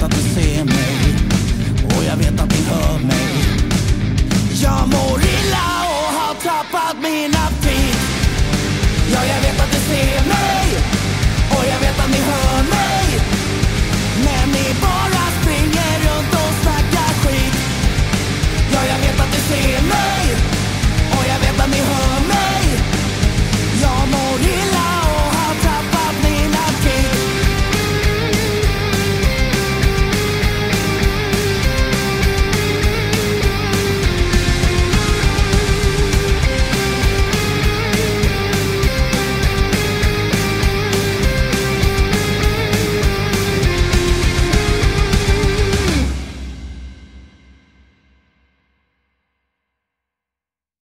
thought the same